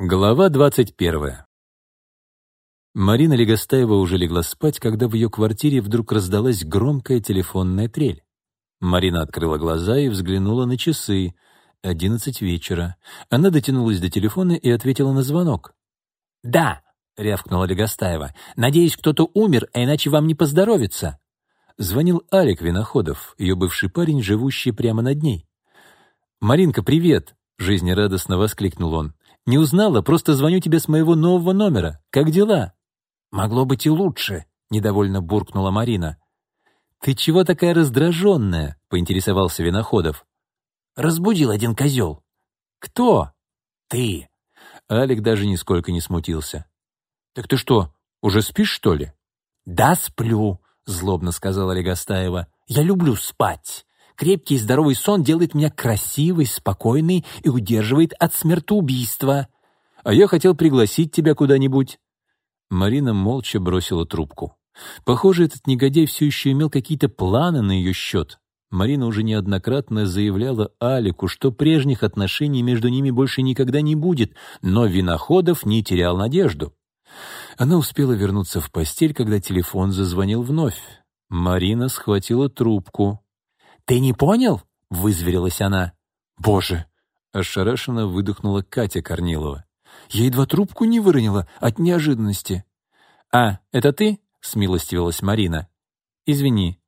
Глава двадцать первая. Марина Легостаева уже легла спать, когда в ее квартире вдруг раздалась громкая телефонная трель. Марина открыла глаза и взглянула на часы. Одиннадцать вечера. Она дотянулась до телефона и ответила на звонок. «Да», — рявкнула Легостаева, — «надеюсь, кто-то умер, а иначе вам не поздоровится». Звонил Алик Виноходов, ее бывший парень, живущий прямо над ней. «Маринка, привет!» — жизнерадостно воскликнул он. «Не узнала, просто звоню тебе с моего нового номера. Как дела?» «Могло быть и лучше», — недовольно буркнула Марина. «Ты чего такая раздраженная?» — поинтересовался Виноходов. «Разбудил один козел». «Кто?» «Ты». Алик даже нисколько не смутился. «Так ты что, уже спишь, что ли?» «Да, сплю», — злобно сказала Легостаева. «Я люблю спать. Крепкий и здоровый сон делает меня красивой, спокойной и удерживает от смертоубийства. А я хотел пригласить тебя куда-нибудь». Марина молча бросила трубку. Похоже, этот негодяй все еще имел какие-то планы на ее счет. Марина уже неоднократно заявляла Алику, что прежних отношений между ними больше никогда не будет, но Виноходов не терял надежду. Она успела вернуться в постель, когда телефон зазвонил вновь. Марина схватила трубку. «Ты не понял?» — вызверилась она. «Боже!» — ошарашенно выдохнула Катя Корнилова. Я едва трубку не выронила от неожиданности. «А, это ты?» — смилостивилась Марина. «Извини,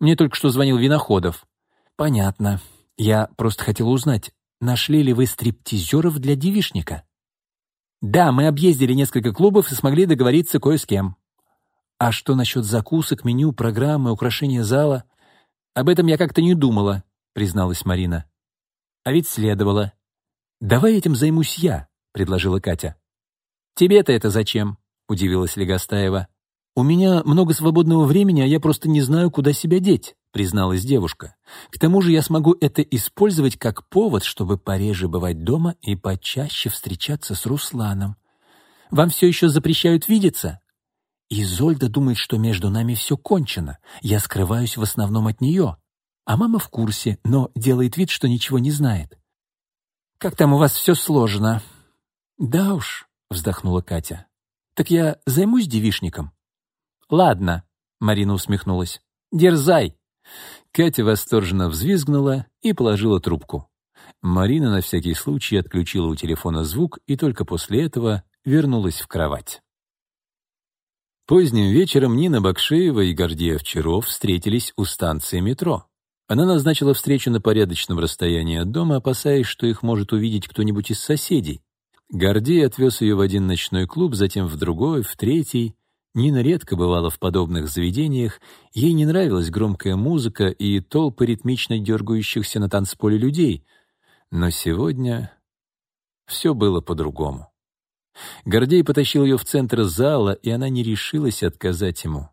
мне только что звонил Виноходов». «Понятно. Я просто хотела узнать, нашли ли вы стриптизеров для девишника?» «Да, мы объездили несколько клубов и смогли договориться кое с кем». «А что насчет закусок, меню, программы, украшения зала?» «Об этом я как-то не думала», — призналась Марина. «А ведь следовало». «Давай этим займусь я», — предложила Катя. «Тебе-то это зачем?» — удивилась Легостаева. «У меня много свободного времени, а я просто не знаю, куда себя деть», — призналась девушка. «К тому же я смогу это использовать как повод, чтобы пореже бывать дома и почаще встречаться с Русланом. Вам все еще запрещают видеться?» Изольда думает, что между нами все кончено. Я скрываюсь в основном от нее. А мама в курсе, но делает вид, что ничего не знает. «Как там у вас все сложно?» «Да уж», — вздохнула Катя. «Так я займусь девишником?» «Ладно», — Марина усмехнулась. «Дерзай!» Катя восторженно взвизгнула и положила трубку. Марина на всякий случай отключила у телефона звук и только после этого вернулась в кровать. Поздним вечером Нина Бакшеева и Гордей Овчаров встретились у станции метро. Она назначила встречу на порядочном расстоянии от дома, опасаясь, что их может увидеть кто-нибудь из соседей. Гордей отвез ее в один ночной клуб, затем в другой, в третий. Нина редко бывала в подобных заведениях, ей не нравилась громкая музыка и толпы ритмично дергающихся на танцполе людей. Но сегодня все было по-другому. Гордей потащил ее в центр зала, и она не решилась отказать ему.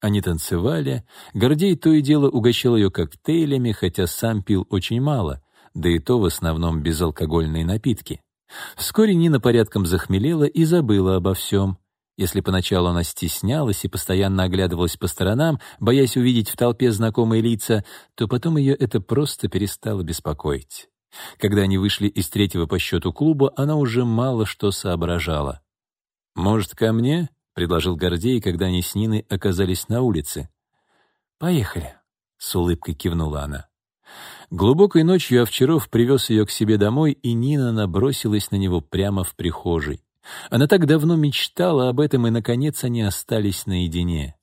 Они танцевали, Гордей то и дело угощал ее коктейлями, хотя сам пил очень мало, да и то в основном безалкогольные напитки. Вскоре Нина порядком захмелела и забыла обо всем. Если поначалу она стеснялась и постоянно оглядывалась по сторонам, боясь увидеть в толпе знакомые лица, то потом ее это просто перестало беспокоить. Когда они вышли из третьего по счету клуба, она уже мало что соображала. «Может, ко мне?» — предложил Гордей, когда они с Ниной оказались на улице. «Поехали», — с улыбкой кивнула она. Глубокой ночью Овчаров привез ее к себе домой, и Нина набросилась на него прямо в прихожей. Она так давно мечтала об этом, и, наконец, они остались наедине.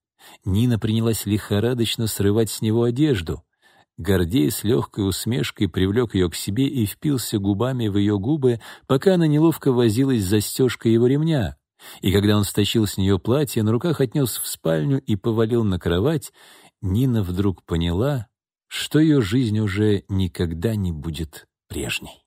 Нина принялась лихорадочно срывать с него одежду. Гордей с легкой усмешкой привлек ее к себе и впился губами в ее губы, пока она неловко возилась с застежкой его ремня. И когда он стащил с нее платье, на руках отнес в спальню и повалил на кровать, Нина вдруг поняла, что ее жизнь уже никогда не будет прежней.